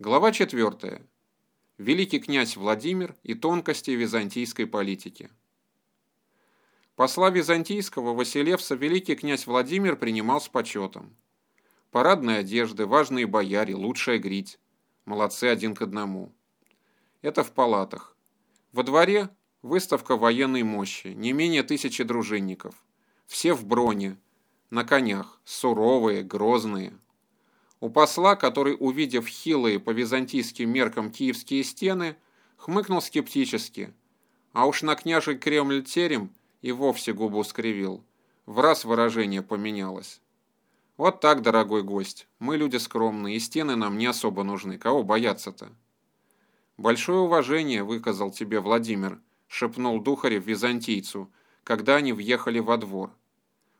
Глава 4. Великий князь Владимир и тонкости византийской политики. Посла византийского Василевса великий князь Владимир принимал с почетом. Парадные одежды, важные бояре, лучшая грить. Молодцы один к одному. Это в палатах. Во дворе выставка военной мощи, не менее тысячи дружинников. Все в броне, на конях, суровые, грозные. У посла, который, увидев хилые по византийским меркам киевские стены, хмыкнул скептически, а уж на княжий Кремль терем и вовсе губу скривил. В раз выражение поменялось. Вот так, дорогой гость, мы люди скромные, и стены нам не особо нужны, кого бояться-то? Большое уважение выказал тебе Владимир, шепнул Духарев византийцу, когда они въехали во двор.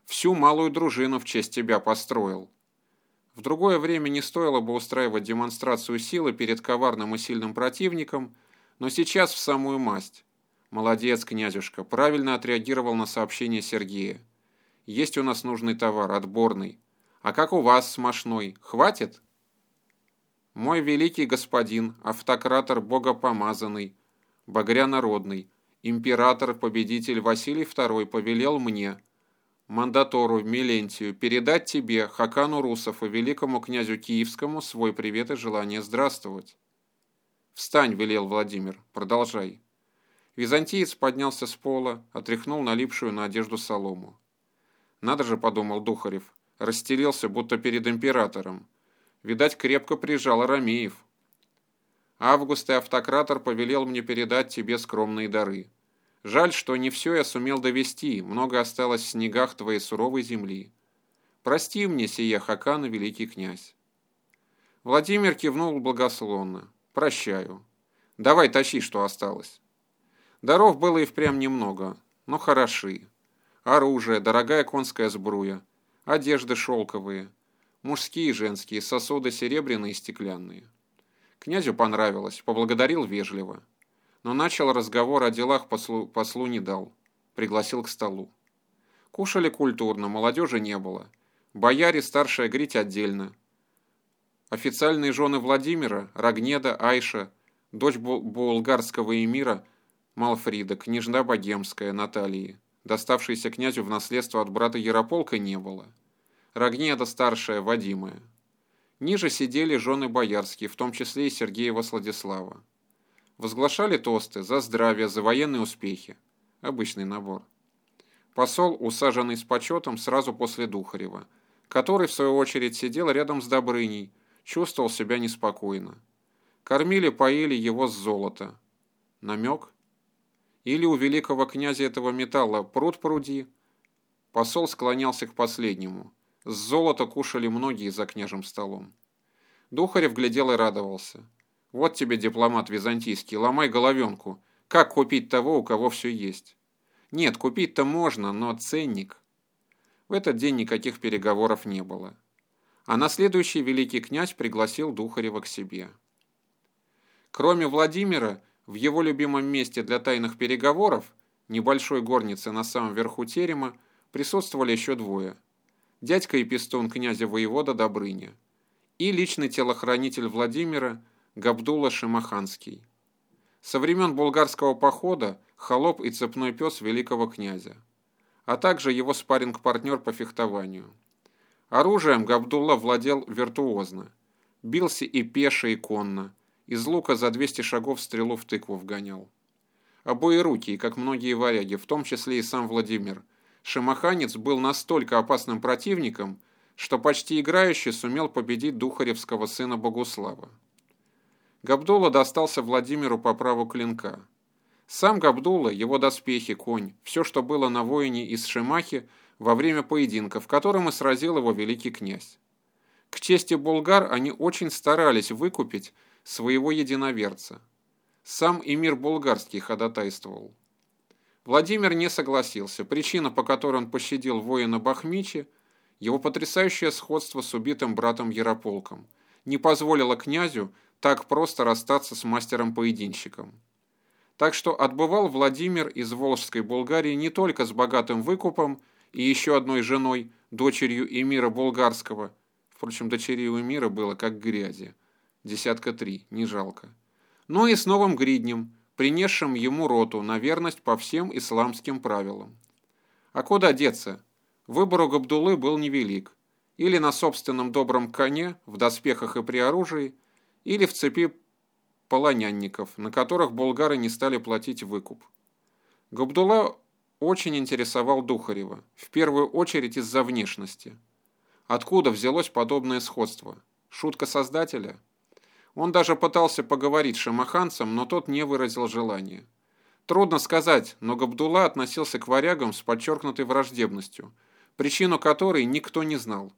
Всю малую дружину в честь тебя построил. В другое время не стоило бы устраивать демонстрацию силы перед коварным и сильным противником, но сейчас в самую масть. Молодец, князюшка, правильно отреагировал на сообщение Сергея. Есть у нас нужный товар, отборный. А как у вас, смошной, хватит? Мой великий господин, автократор богопомазанный, багря народный, император-победитель Василий II повелел мне – мандатору Милентию передать тебе, Хакану Русов и великому князю Киевскому, свой привет и желание здравствовать. «Встань», — велел Владимир, — «продолжай». Византиец поднялся с пола, отряхнул налипшую на одежду солому. «Надо же», — подумал Духарев, — расстелился, будто перед императором. Видать, крепко прижал Арамеев. Август и автократор повелел мне передать тебе скромные дары. Жаль, что не все я сумел довести, много осталось в снегах твоей суровой земли. Прости мне, сия Хакана, великий князь. Владимир кивнул благословно. Прощаю. Давай тащи, что осталось. Даров было и впрямь немного, но хороши. Оружие, дорогая конская сбруя, одежды шелковые, мужские и женские, сосуды серебряные и стеклянные. Князю понравилось, поблагодарил вежливо но начал разговор о делах послу, послу не дал. Пригласил к столу. Кушали культурно, молодежи не было. Бояре старшая грить отдельно. Официальные жены Владимира, Рогнеда, Айша, дочь булгарского эмира Малфрида, княжна богемская Натальи, доставшейся князю в наследство от брата Ярополка, не было. Рогнеда старшая, Вадимая. Ниже сидели жены боярские, в том числе и Сергеева Сладислава. Возглашали тосты за здравие, за военные успехи. Обычный набор. Посол, усаженный с почетом сразу после Духарева, который, в свою очередь, сидел рядом с Добрыней, чувствовал себя неспокойно. Кормили, поили его с золота. Намек? Или у великого князя этого металла пруд пруди? Посол склонялся к последнему. С золота кушали многие за княжим столом. Духарев глядел и радовался. Вот тебе дипломат византийский, ломай головенку. Как купить того, у кого все есть? Нет, купить-то можно, но ценник. В этот день никаких переговоров не было. А на следующий великий князь пригласил Духарева к себе. Кроме Владимира, в его любимом месте для тайных переговоров, небольшой горнице на самом верху терема, присутствовали еще двое. Дядька и пистун князя воевода Добрыня и личный телохранитель Владимира – Габдулла Шимаханский. Со времен булгарского похода холоп и цепной пес великого князя, а также его спарринг-партнер по фехтованию. Оружием Габдулла владел виртуозно. Бился и пеше, и конно. Из лука за 200 шагов стрелу в тыкву вгонял. Обои руки, как многие варяги, в том числе и сам Владимир, Шимаханец был настолько опасным противником, что почти играющий сумел победить духаревского сына Богуслава. Габдулла достался Владимиру по праву клинка. Сам Габдулла, его доспехи, конь, все, что было на воине из Шимахи во время поединка, в котором и сразил его великий князь. К чести булгар они очень старались выкупить своего единоверца. Сам эмир булгарский ходатайствовал. Владимир не согласился. Причина, по которой он пощадил воина Бахмичи, его потрясающее сходство с убитым братом Ярополком, не позволило князю так просто расстаться с мастером-поединщиком. Так что отбывал Владимир из Волжской Болгарии не только с богатым выкупом и еще одной женой, дочерью Эмира Болгарского, впрочем, дочерей у Эмира было как грязи, десятка три, не жалко. Но и с новым гриднем, принесшим ему роту на верность по всем исламским правилам. А куда деться? Выбор у Габдулы был невелик. Или на собственном добром коне, в доспехах и при оружии, или в цепи полонянников, на которых болгары не стали платить выкуп. Габдулла очень интересовал Духарева, в первую очередь из-за внешности. Откуда взялось подобное сходство? Шутка создателя? Он даже пытался поговорить с шамаханцем, но тот не выразил желания. Трудно сказать, но Габдулла относился к варягам с подчеркнутой враждебностью, причину которой никто не знал.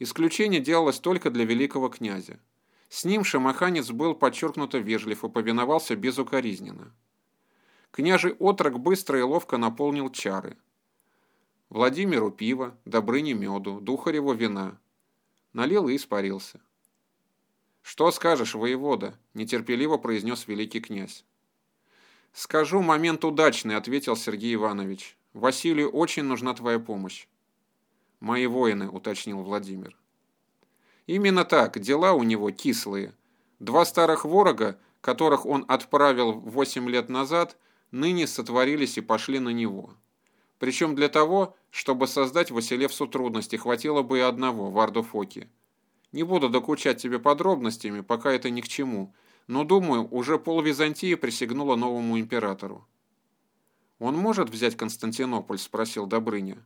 Исключение делалось только для великого князя. С ним шамаханец был подчеркнуто вежлив и повиновался безукоризненно. Княжий отрок быстро и ловко наполнил чары. Владимиру пиво, Добрыне меду, Духареву вина. Налил и испарился. «Что скажешь, воевода?» – нетерпеливо произнес великий князь. «Скажу, момент удачный», – ответил Сергей Иванович. «Василию очень нужна твоя помощь». «Мои воины», – уточнил Владимир. Именно так, дела у него кислые. Два старых ворога, которых он отправил восемь лет назад – ныне сотворились и пошли на него. Причем для того, чтобы создать Василевсу трудности, хватило бы и одного, Варду Фоки. Не буду докучать тебе подробностями, пока это ни к чему, но, думаю, уже пол Византии присягнуло новому императору. «Он может взять Константинополь?» – спросил Добрыня.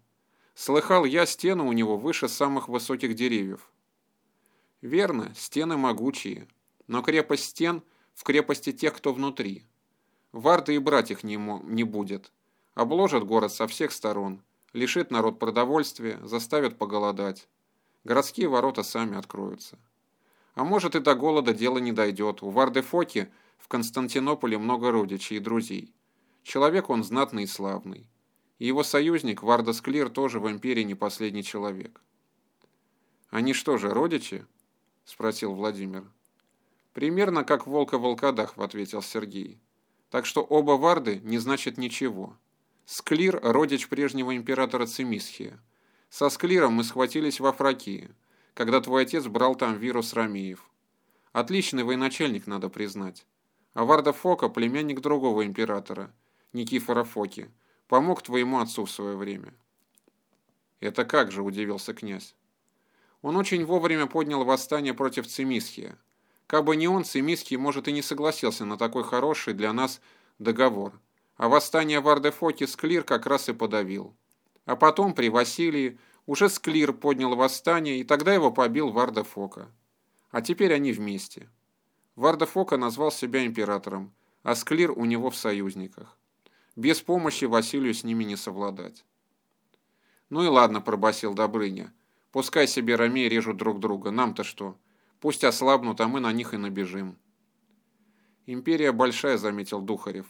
«Слыхал я, стены у него выше самых высоких деревьев». «Верно, стены могучие, но крепость стен в крепости тех, кто внутри». Варды и брать их не, не будет. Обложат город со всех сторон, лишит народ продовольствия, заставят поголодать. Городские ворота сами откроются. А может и до голода дело не дойдет. У Варды Фоки в Константинополе много родичей и друзей. Человек он знатный и славный. И его союзник Варда Склир тоже в империи не последний человек. «Они что же, родичи?» – спросил Владимир. «Примерно как волка-волкодах», – ответил Сергей. Так что оба варды не значит ничего. Склир – родич прежнего императора Цимисхия. Со Склиром мы схватились во Фракии, когда твой отец брал там вирус Рамеев. Отличный военачальник, надо признать. А Варда Фока – племянник другого императора, Никифора Фоки, помог твоему отцу в свое время. Это как же, удивился князь. Он очень вовремя поднял восстание против Цимисхия, Кабы не он, Семиский, может, и не согласился на такой хороший для нас договор. А восстание Вардефоки Склир как раз и подавил. А потом при Василии уже Склир поднял восстание, и тогда его побил Вардефока. А теперь они вместе. Вардефока назвал себя императором, а Склир у него в союзниках. Без помощи Василию с ними не совладать. «Ну и ладно», – пробасил Добрыня. «Пускай себе ромей режут друг друга, нам-то что?» Пусть ослабнут, а мы на них и набежим. Империя большая, заметил Духарев.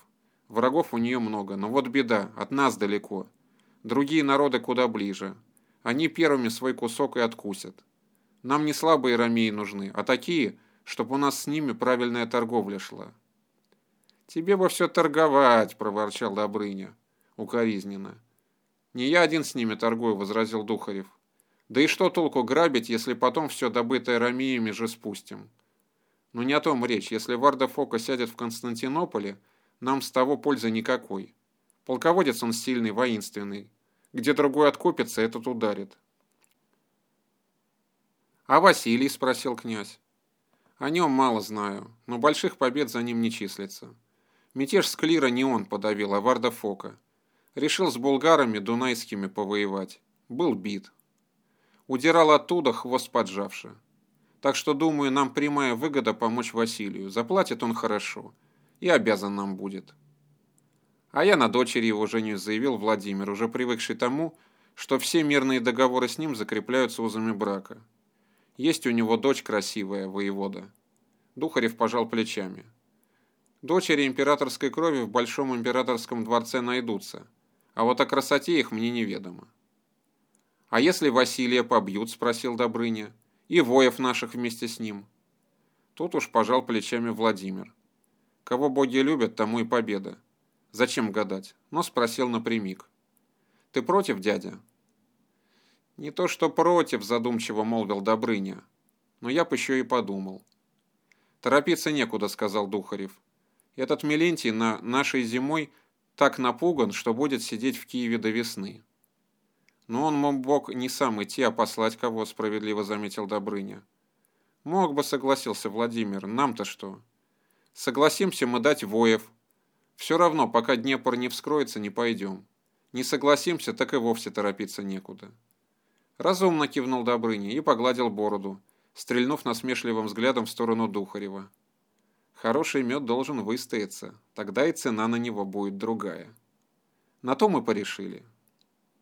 Врагов у нее много, но вот беда, от нас далеко. Другие народы куда ближе. Они первыми свой кусок и откусят. Нам не слабые ромеи нужны, а такие, чтобы у нас с ними правильная торговля шла. «Тебе бы все торговать», — проворчал Добрыня, укоризненно. «Не я один с ними торгую», — возразил Духарев. Да и что толку грабить, если потом все добытое ромеями же спустим? Но не о том речь. Если Варда Фока сядет в Константинополе, нам с того пользы никакой. Полководец он сильный, воинственный. Где другой откупится, этот ударит. «А Василий?» – спросил князь. «О нем мало знаю, но больших побед за ним не числится. Мятеж Склира не он подавил, а Варда Фока. Решил с булгарами дунайскими повоевать. Был бит. Удирал оттуда, хвост поджавши. Так что, думаю, нам прямая выгода помочь Василию. Заплатит он хорошо. И обязан нам будет. А я на дочери его женюсь, заявил Владимир, уже привыкший тому, что все мирные договоры с ним закрепляются узами брака. Есть у него дочь красивая, воевода. Духарев пожал плечами. Дочери императорской крови в Большом императорском дворце найдутся, а вот о красоте их мне неведомо. «А если Василия побьют?» – спросил Добрыня. «И воев наших вместе с ним». Тут уж пожал плечами Владимир. «Кого боги любят, тому и победа. Зачем гадать?» Но спросил напрямик. «Ты против, дядя?» «Не то что против», – задумчиво молвил Добрыня. «Но я бы еще и подумал». «Торопиться некуда», — сказал Духарев. «Этот Мелентий на нашей зимой так напуган, что будет сидеть в Киеве до весны». «Но он мог не сам идти, а послать кого», — справедливо заметил Добрыня. «Мог бы», — согласился Владимир. «Нам-то что?» «Согласимся мы дать воев. Все равно, пока Днепр не вскроется, не пойдем. Не согласимся, так и вовсе торопиться некуда». Разумно кивнул Добрыня и погладил бороду, стрельнув насмешливым взглядом в сторону Духарева. Хороший мед должен выстояться, тогда и цена на него будет другая. На то мы порешили.